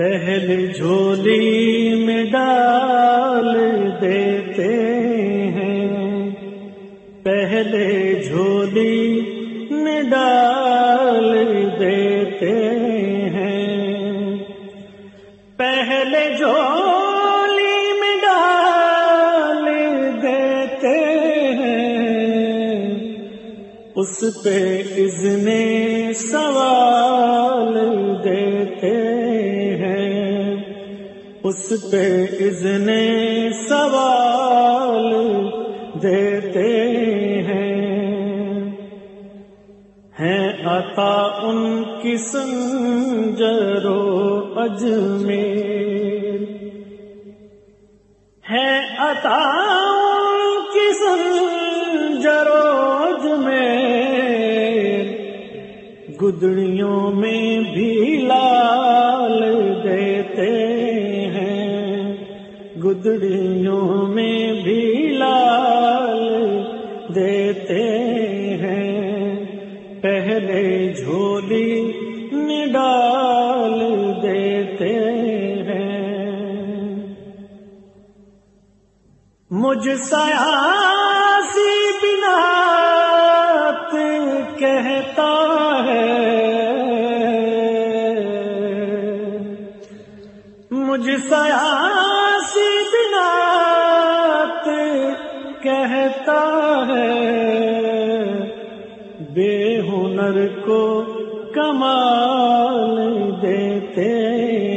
پہلے جھولی میں ڈال دیتے ہیں۔ پہلے جھولی میں ڈال دیتے ہیں۔ پہلے جھولی میں ڈال دیتے ہیں۔ اس پہ اذن سوال دیتے اس پہ اذن سوال دیتے ہیں۔ ہیں عطا ان کی سنجرو اجمیر۔ ہے عطا ان کی سنجرو اجمیر۔ گدڑیوں میں بھی لال دیتے گدڑیوں میں بھی لال دیتے ہیں۔ پہلے جھولی ڈال دیتے ہیں۔ مجھ سیاسی بنا کہتا ہے۔ مجھ سیاسی کہتا ہے، بے ہنر کو کمال دیتے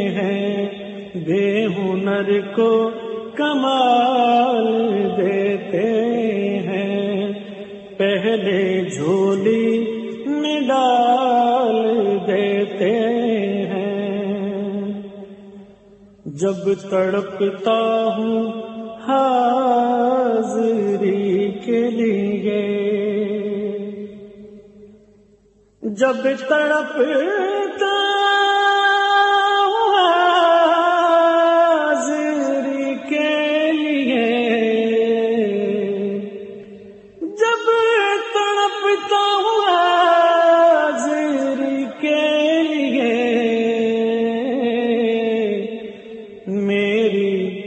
ہیں۔ بے ہنر کو کمال دیتے ہیں۔ پہلے جھولی میں ڈال دیتے ہیں۔ جب تڑپتا ہوں حاضری جب تڑپ حاضری کے لیے، جب تڑپتا حاضری کے لیے، میری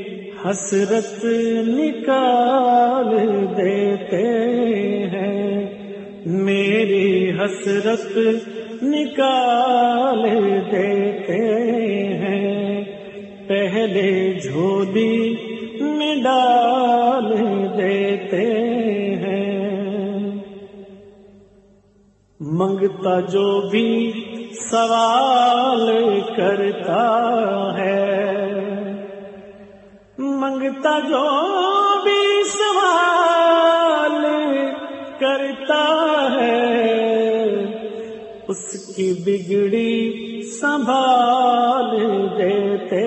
حسرت نکال دیتے ہیں۔ میری حسرت نکال دیتے ہیں۔ پہلے جھولی میں ڈال دیتے ہیں۔ منگتا جو بھی سوال کرتا ہے۔ منگتا جو بھی سوال اس کی بگڑی سنبھال دیتے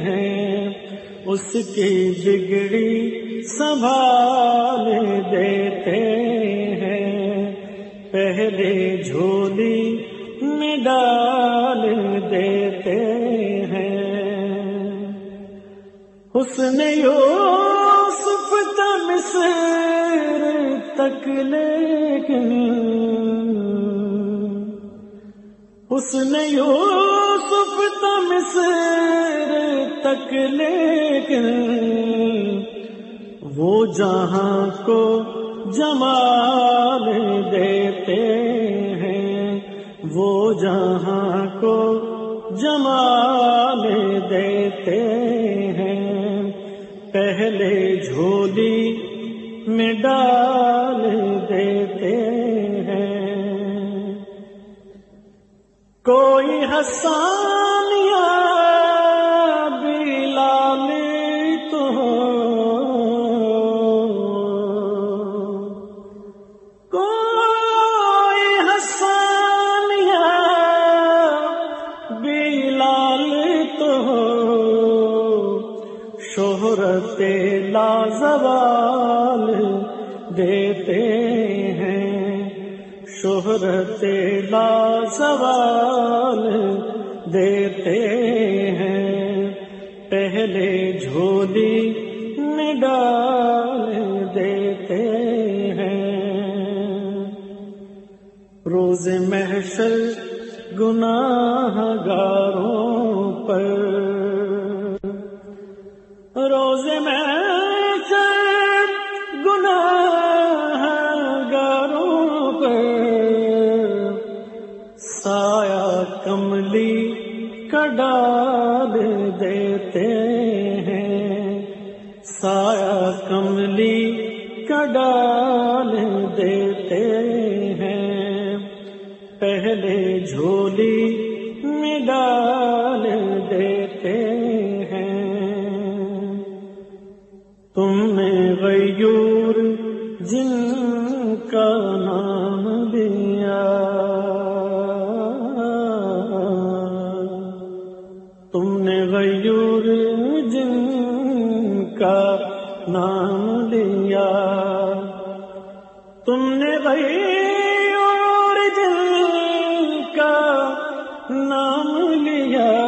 ہیں۔ اس کی بگڑی سنبھال دیتے ہیں۔ پہلے جھولی میں ڈال دیتے حسن یوسف تمسر تک لیکن حسن یوسف تمسر تک لیکن وہ جہاں کو جمال دیتے ہیں، وہ جہاں کو جمال دیتے ہیں۔ پہلے جھولی میں ڈال دیتے ہیں کوئی حسانیہ بلال تو کوئی حسانیہ بلال تو شہرت لازوال دیتے شہرت لازوال دیتے ہیں۔ پہلے جھولی میں ڈال دیتے ہیں۔ روز محشر گناہ گاروں پر کملی کڈال دیتے ہیں۔ سایہ کملی کڈال دیتے ہیں۔ پہلے جھولی میں ڈال دیتے ہیں۔ تم نے غیور جن کا نام نام تم نے غیور جن کا نام لیا۔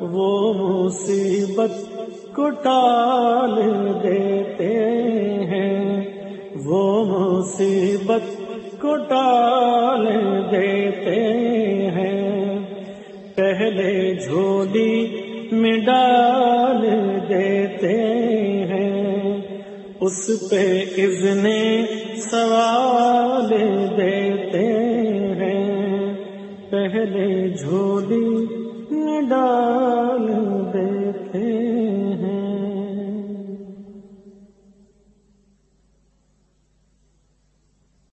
وہ مصیبت کو ٹال دیتے ہیں۔ وہ مصیبت کو ٹال دیتے ہیں۔ پہلے جھولی میں ڈال دیتے ہیں۔ اس پہ اذن سوال دیتے ہیں۔ پہلے جھولی میں ڈال دیتے ہیں